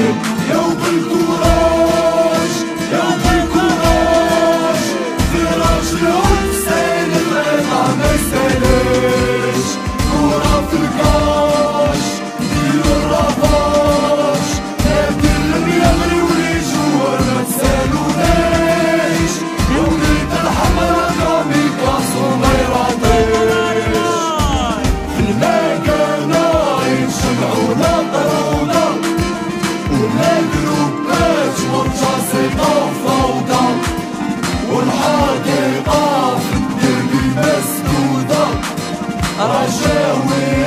Thank you. حاضر قاف دربي مسدودة رجاوي